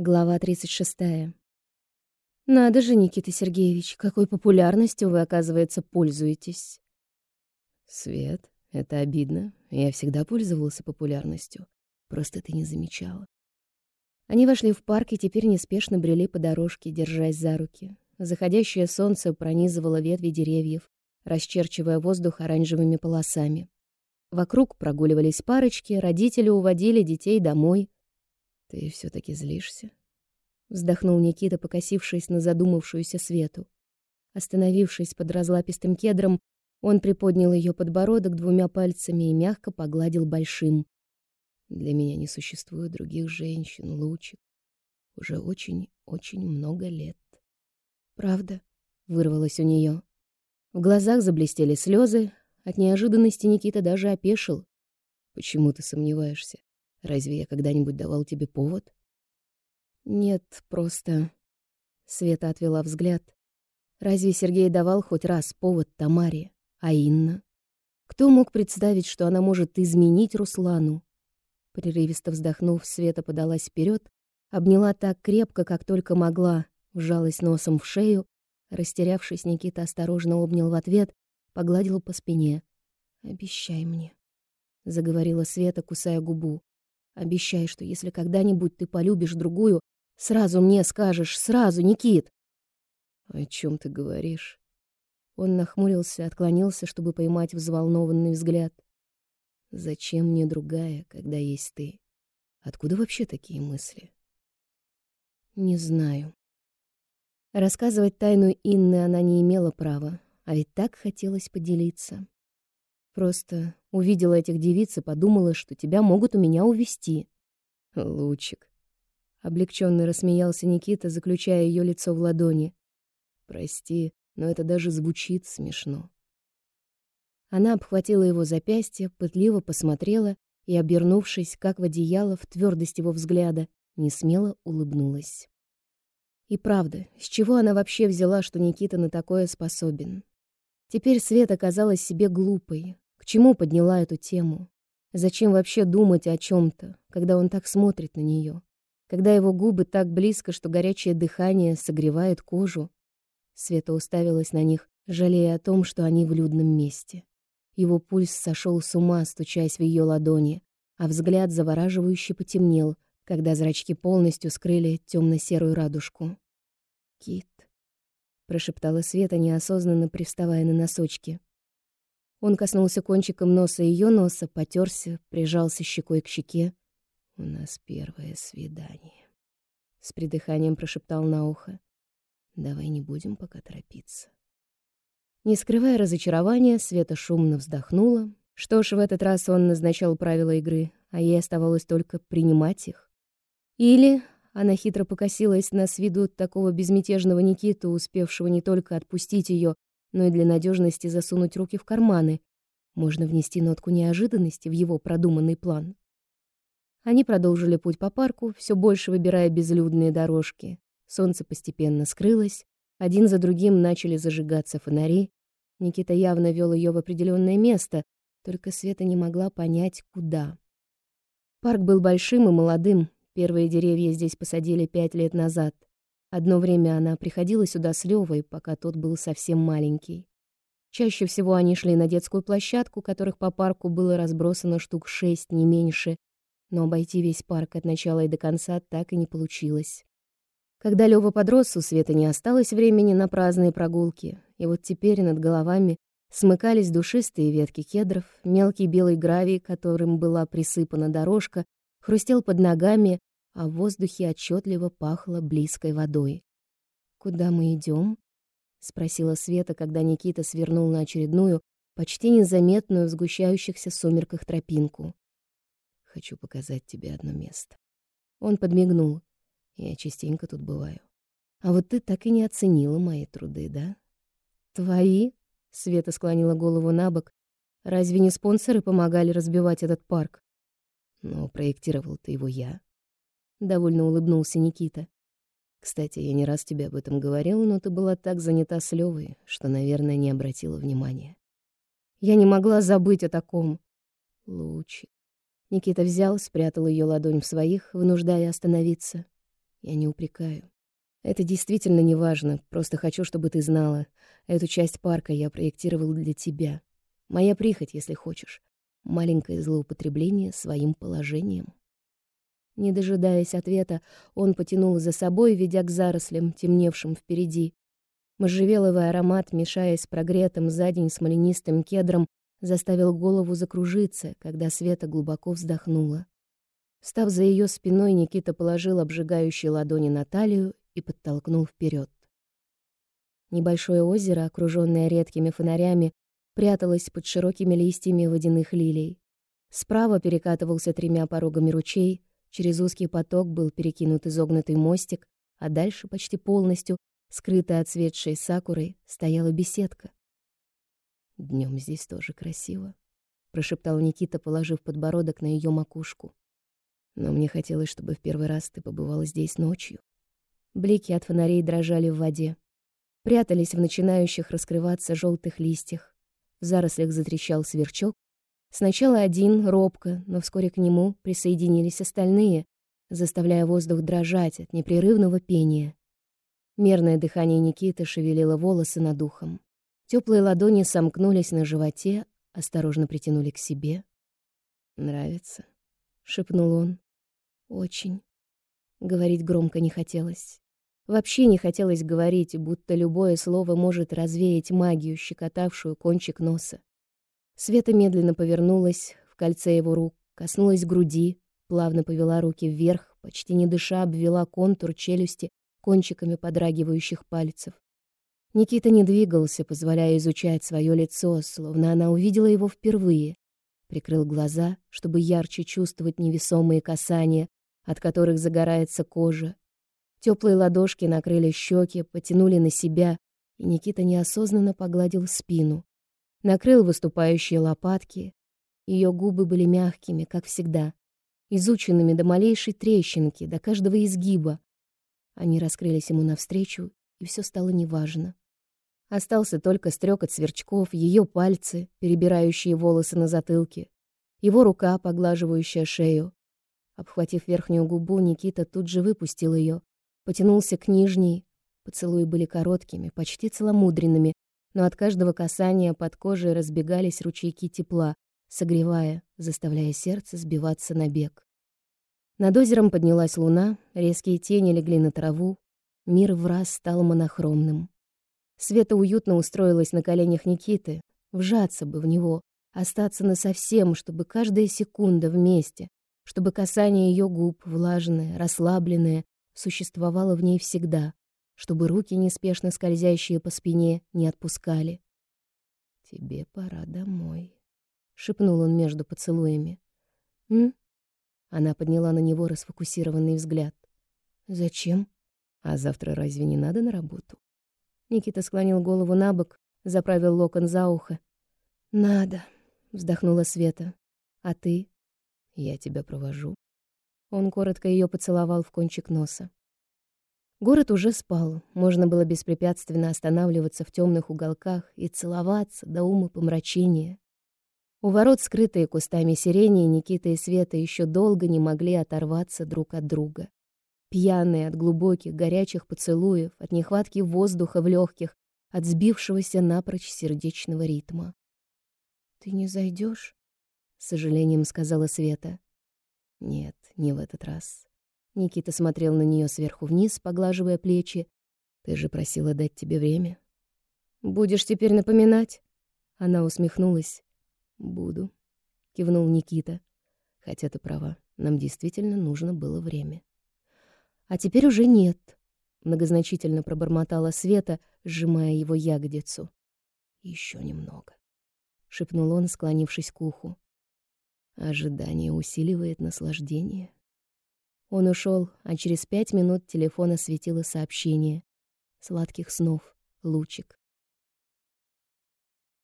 Глава 36. Надо же, Никита Сергеевич, какой популярностью вы, оказывается, пользуетесь. Свет, это обидно. Я всегда пользовался популярностью. Просто ты не замечала. Они вошли в парк и теперь неспешно брели по дорожке, держась за руки. Заходящее солнце пронизывало ветви деревьев, расчерчивая воздух оранжевыми полосами. Вокруг прогуливались парочки, родители уводили детей домой — «Ты все таки злишься?» Вздохнул Никита, покосившись на задумавшуюся Свету. Остановившись под разлапистым кедром, он приподнял ее подбородок двумя пальцами и мягко погладил большим. «Для меня не существует других женщин, Лучик. Уже очень-очень много лет». «Правда?» — вырвалось у нее. В глазах заблестели слезы. От неожиданности Никита даже опешил. «Почему ты сомневаешься? Разве я когда-нибудь давал тебе повод? Нет, просто... Света отвела взгляд. Разве Сергей давал хоть раз повод Тамаре? А Инна? Кто мог представить, что она может изменить Руслану? Прерывисто вздохнув, Света подалась вперед, обняла так крепко, как только могла, вжалась носом в шею. Растерявшись, Никита осторожно обнял в ответ, погладил по спине. «Обещай мне», — заговорила Света, кусая губу. Обещай, что если когда-нибудь ты полюбишь другую, сразу мне скажешь, сразу, Никит. О чем ты говоришь? Он нахмурился, отклонился, чтобы поймать взволнованный взгляд. Зачем мне другая, когда есть ты? Откуда вообще такие мысли? Не знаю. Рассказывать тайну Инны она не имела права, а ведь так хотелось поделиться. Просто увидела этих девиц и подумала, что тебя могут у меня увести. Лучик. Облегченно рассмеялся Никита, заключая ее лицо в ладони. Прости, но это даже звучит смешно. Она обхватила его запястье, пытливо посмотрела и, обернувшись, как в одеяло, в твердость его взгляда, несмело улыбнулась. И правда, с чего она вообще взяла, что Никита на такое способен? Теперь Света казалась себе глупой, чему подняла эту тему? Зачем вообще думать о чем то когда он так смотрит на нее? Когда его губы так близко, что горячее дыхание согревает кожу? Света уставилась на них, жалея о том, что они в людном месте. Его пульс сошел с ума, стучась в ее ладони, а взгляд завораживающе потемнел, когда зрачки полностью скрыли темно серую радужку. «Кит», — прошептала Света, неосознанно привставая на носочки. Он коснулся кончиком носа ее носа, потерся, прижался щекой к щеке. «У нас первое свидание», — с придыханием прошептал на ухо. «Давай не будем пока торопиться». Не скрывая разочарования, Света шумно вздохнула. Что ж, в этот раз он назначал правила игры, а ей оставалось только принимать их. Или она хитро покосилась на с виду такого безмятежного Никиту, успевшего не только отпустить ее, но и для надежности засунуть руки в карманы. Можно внести нотку неожиданности в его продуманный план. Они продолжили путь по парку, все больше выбирая безлюдные дорожки. Солнце постепенно скрылось, один за другим начали зажигаться фонари. Никита явно вел ее в определенное место, только Света не могла понять, куда. Парк был большим и молодым. Первые деревья здесь посадили пять лет назад. Одно время она приходила сюда с Левой, пока тот был совсем маленький. Чаще всего они шли на детскую площадку, которых по парку было разбросано штук шесть, не меньше, но обойти весь парк от начала и до конца так и не получилось. Когда Лёва подрос, у Светы не осталось времени на праздные прогулки, и вот теперь над головами смыкались душистые ветки кедров, мелкий белый гравий, которым была присыпана дорожка, хрустел под ногами, а в воздухе отчетливо пахло близкой водой. «Куда мы идем? спросила Света, когда Никита свернул на очередную, почти незаметную в сгущающихся сумерках тропинку. «Хочу показать тебе одно место». Он подмигнул. «Я частенько тут бываю. А вот ты так и не оценила мои труды, да?» «Твои?» — Света склонила голову на бок. «Разве не спонсоры помогали разбивать этот парк?» «Но проектировал-то его я», довольно улыбнулся Никита. Кстати, я не раз тебе об этом говорил, но ты была так занята с Левой, что, наверное, не обратила внимания. Я не могла забыть о таком. Лучик. Никита взял, спрятал ее ладонь в своих, вынуждая остановиться. Я не упрекаю. Это действительно не важно, просто хочу, чтобы ты знала. Эту часть парка я проектировал для тебя. Моя прихоть, если хочешь. Маленькое злоупотребление своим положением. Не дожидаясь ответа, он потянул за собой, ведя к зарослям, темневшим впереди. Можжевеловый аромат, мешаясь прогретым за день смоленистым кедром, заставил голову закружиться, когда Света глубоко вздохнула. Став за ее спиной, Никита положил обжигающие ладони на талию и подтолкнул вперед. Небольшое озеро, окруженное редкими фонарями, пряталось под широкими листьями водяных лилий. Справа перекатывался тремя порогами ручей, через узкий поток был перекинут изогнутый мостик, а дальше почти полностью, скрытая отцветшей сакурой, стояла беседка. Днем здесь тоже красиво», — прошептал Никита, положив подбородок на ее макушку. «Но мне хотелось, чтобы в первый раз ты побывала здесь ночью». Блики от фонарей дрожали в воде, прятались в начинающих раскрываться желтых листьях. В зарослях затрещал сверчок. Сначала один, робко, но вскоре к нему присоединились остальные, заставляя воздух дрожать от непрерывного пения. Мерное дыхание Никиты шевелило волосы над ухом. Теплые ладони сомкнулись на животе, осторожно притянули к себе. «Нравится?» — шепнул он. «Очень». Говорить громко не хотелось. Вообще не хотелось говорить, будто любое слово может развеять магию, щекотавшую кончик носа. Света медленно повернулась в кольце его рук, коснулась груди, плавно повела руки вверх, почти не дыша обвела контур челюсти кончиками подрагивающих пальцев. Никита не двигался, позволяя изучать свое лицо, словно она увидела его впервые. Прикрыл глаза, чтобы ярче чувствовать невесомые касания, от которых загорается кожа. Теплые ладошки накрыли щеки, потянули на себя, и Никита неосознанно погладил спину. Накрыл выступающие лопатки. Ее губы были мягкими, как всегда, изученными до малейшей трещинки, до каждого изгиба. Они раскрылись ему навстречу, и все стало неважно. Остался только стрекот сверчков, ее пальцы, перебирающие волосы на затылке, его рука, поглаживающая шею, Обхватив верхнюю губу, Никита тут же выпустил ее, потянулся к нижней. Поцелуи были короткими, почти целомудренными, но от каждого касания под кожей разбегались ручейки тепла, согревая, заставляя сердце сбиваться на бег. Над озером поднялась луна, резкие тени легли на траву, мир в раз стал монохромным. Света уютно устроилась на коленях Никиты, вжаться бы в него, остаться насовсем, чтобы каждая секунда вместе, чтобы касание ее губ, влажное, расслабленное, существовало в ней всегда, чтобы руки, неспешно скользящие по спине, не отпускали. «Тебе пора домой», — шепнул он между поцелуями. «М?» Она подняла на него расфокусированный взгляд. «Зачем?» «А завтра разве не надо на работу?» Никита склонил голову на бок, заправил локон за ухо. «Надо», — вздохнула Света. «А ты?» Я тебя провожу. Он коротко ее поцеловал в кончик носа. Город уже спал, можно было беспрепятственно останавливаться в темных уголках и целоваться до ума помрачения. У ворот, скрытые кустами сирени, Никита и Света еще долго не могли оторваться друг от друга. Пьяные от глубоких, горячих поцелуев, от нехватки воздуха в легких, от сбившегося напрочь сердечного ритма. «Ты не зайдешь? с сожалением сказала Света. Нет, не в этот раз. Никита смотрел на нее сверху вниз, поглаживая плечи. Ты же просила дать тебе время. Будешь теперь напоминать? Она усмехнулась. Буду, кивнул Никита. Хотя ты права, нам действительно нужно было время. А теперь уже нет, многозначительно пробормотала Света, сжимая его ягодицу. Еще немного, шепнул он, склонившись к уху. Ожидание усиливает наслаждение. Он ушел, а через пять минут телефона светило сообщение. Сладких снов, лучик.